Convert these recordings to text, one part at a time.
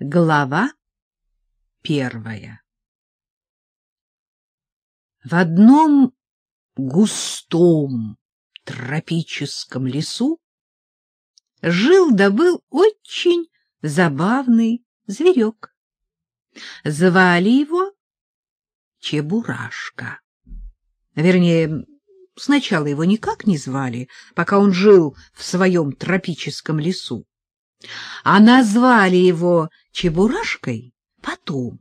Глава первая В одном густом тропическом лесу жил да был очень забавный зверек. Звали его Чебурашка. Вернее, сначала его никак не звали, пока он жил в своем тропическом лесу. А назвали его Чебурашкой потом,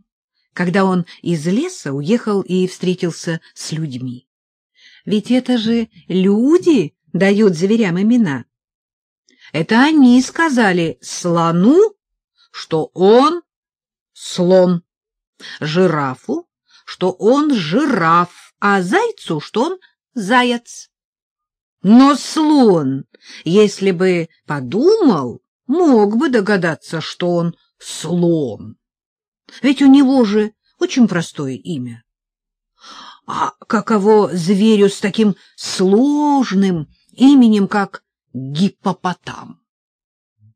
когда он из леса уехал и встретился с людьми. Ведь это же люди дают зверям имена. Это они сказали слону, что он слон, жирафу, что он жираф, а зайцу, что он заяц. Но слон, если бы подумал, мог бы догадаться, что он слон. Ведь у него же очень простое имя. А каково зверю с таким сложным именем, как гипопотам?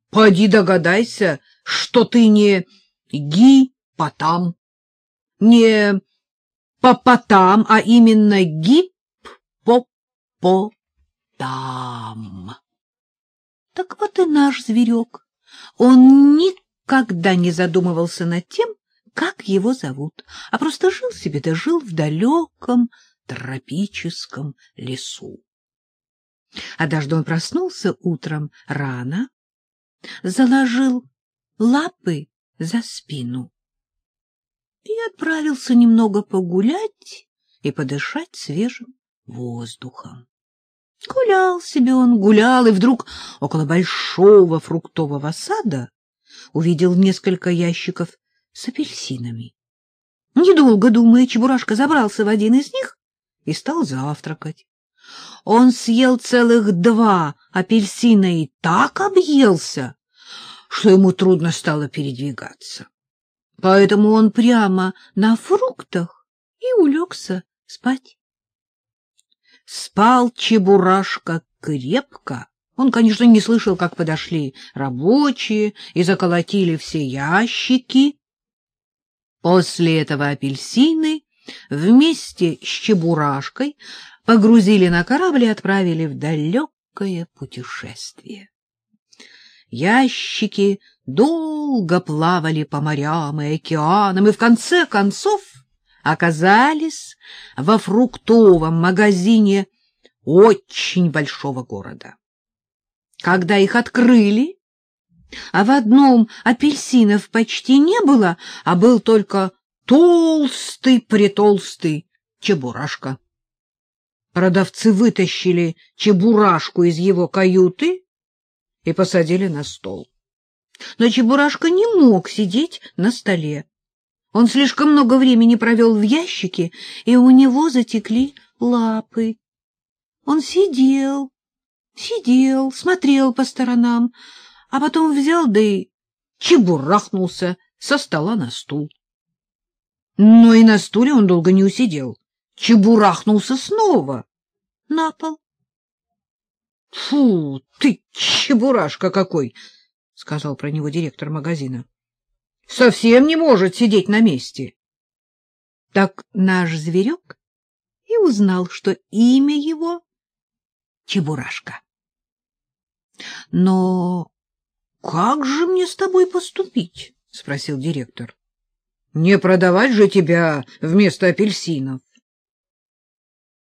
Поди догадайся, что ты не гипотам, не попотам, а именно гиппопотам. Так вот и наш зверек. Он никогда не задумывался над тем, как его зовут, а просто жил себе да жил в далеком тропическом лесу. Однажды он проснулся утром рано, заложил лапы за спину и отправился немного погулять и подышать свежим воздухом. Гулял себе он, гулял, и вдруг около большого фруктового сада увидел несколько ящиков с апельсинами. Недолго думая, Чебурашка забрался в один из них и стал завтракать. Он съел целых два апельсина и так объелся, что ему трудно стало передвигаться. Поэтому он прямо на фруктах и улегся спать. Спал Чебурашка крепко. Он, конечно, не слышал, как подошли рабочие и заколотили все ящики. После этого апельсины вместе с Чебурашкой погрузили на корабль и отправили в далекое путешествие. Ящики долго плавали по морям и океанам, и в конце концов оказались во фруктовом магазине очень большого города. Когда их открыли, а в одном апельсинов почти не было, а был только толстый-притолстый чебурашка. Продавцы вытащили чебурашку из его каюты и посадили на стол. Но чебурашка не мог сидеть на столе. Он слишком много времени провел в ящике, и у него затекли лапы. Он сидел, сидел, смотрел по сторонам, а потом взял да и чебурахнулся со стола на стул. Но и на стуле он долго не усидел. Чебурахнулся снова на пол. — Фу, ты чебурашка какой! — сказал про него директор магазина совсем не может сидеть на месте. Так наш зверек и узнал, что имя его Чебурашка. — Но как же мне с тобой поступить? — спросил директор. — Не продавать же тебя вместо апельсинов.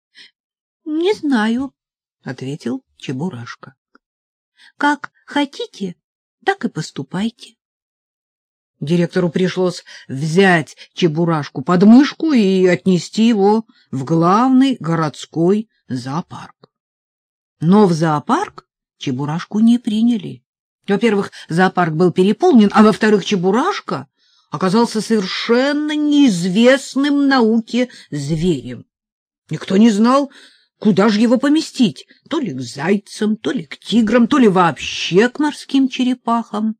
— Не знаю, — ответил Чебурашка. — Как хотите, так и поступайте. Директору пришлось взять Чебурашку под мышку и отнести его в главный городской зоопарк. Но в зоопарк Чебурашку не приняли. Во-первых, зоопарк был переполнен, а во-вторых, Чебурашка оказался совершенно неизвестным науке зверем. Никто не знал, куда же его поместить, то ли к зайцам, то ли к тиграм, то ли вообще к морским черепахам.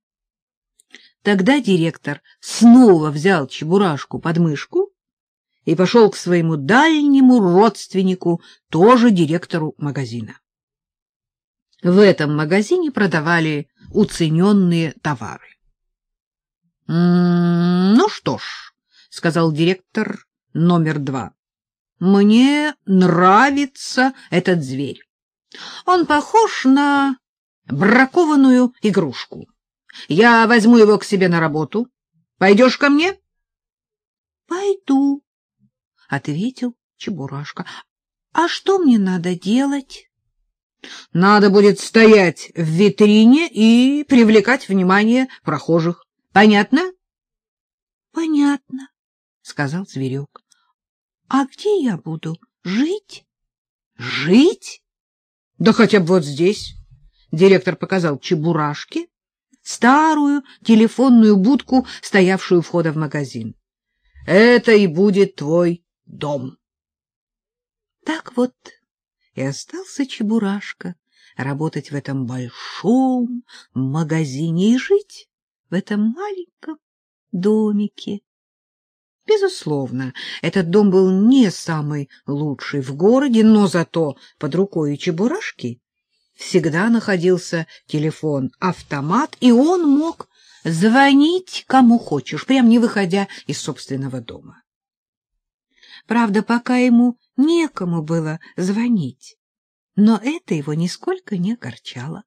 Тогда директор снова взял Чебурашку под мышку и пошел к своему дальнему родственнику, тоже директору магазина. В этом магазине продавали уцененные товары. — Ну что ж, — сказал директор номер два, — мне нравится этот зверь. Он похож на бракованную игрушку. Я возьму его к себе на работу. Пойдешь ко мне? — Пойду, — ответил Чебурашка. — А что мне надо делать? — Надо будет стоять в витрине и привлекать внимание прохожих. Понятно? — Понятно, — сказал зверек. — А где я буду жить? — Жить? Да хотя бы вот здесь. Директор показал Чебурашке старую телефонную будку, стоявшую у входа в магазин. Это и будет твой дом. Так вот и остался Чебурашка работать в этом большом магазине и жить в этом маленьком домике. Безусловно, этот дом был не самый лучший в городе, но зато под рукой Чебурашки всегда находился телефон-автомат, и он мог звонить кому хочешь, прям не выходя из собственного дома. Правда, пока ему некому было звонить, но это его нисколько не огорчало.